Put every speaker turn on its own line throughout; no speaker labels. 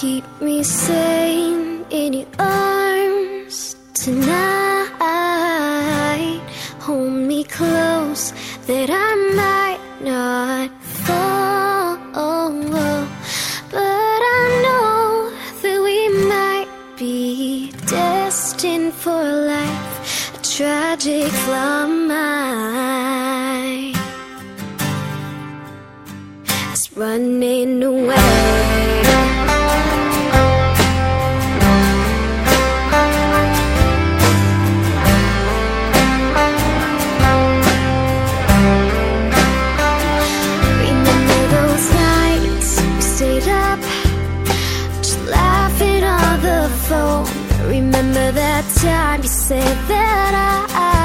Keep me sane in your arms tonight. Hold me close that I might not fall. But I know that we might be destined for life. A tragic flight. It's running away. Phone. Remember that time you said that I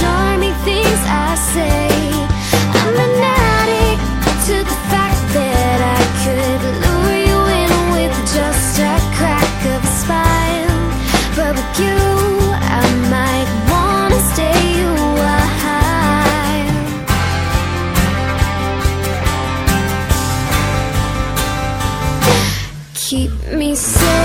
charming things I say. I'm an addict to the fact that I could lure you in with just a crack of a smile, but with you I might wanna stay a while. Keep me sane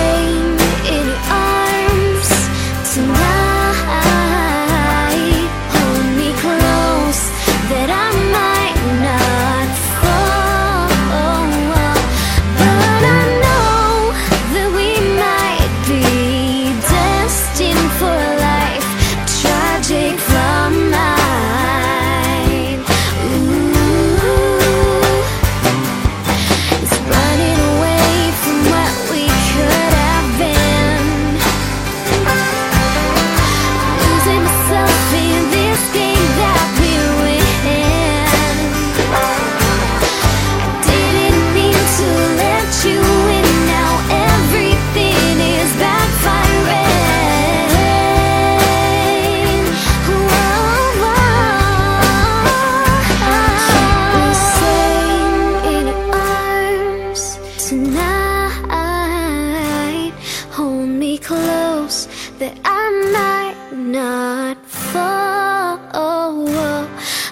that I might not fall.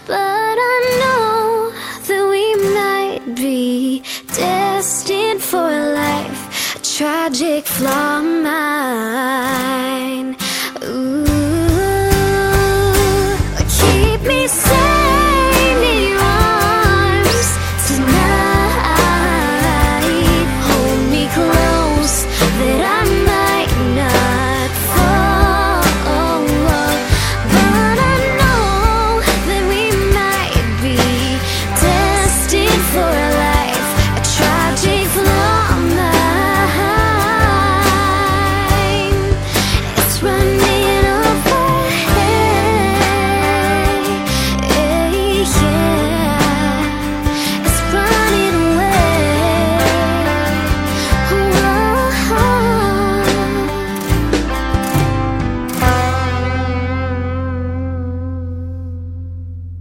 But I know that we might be destined for life. A tragic flaw.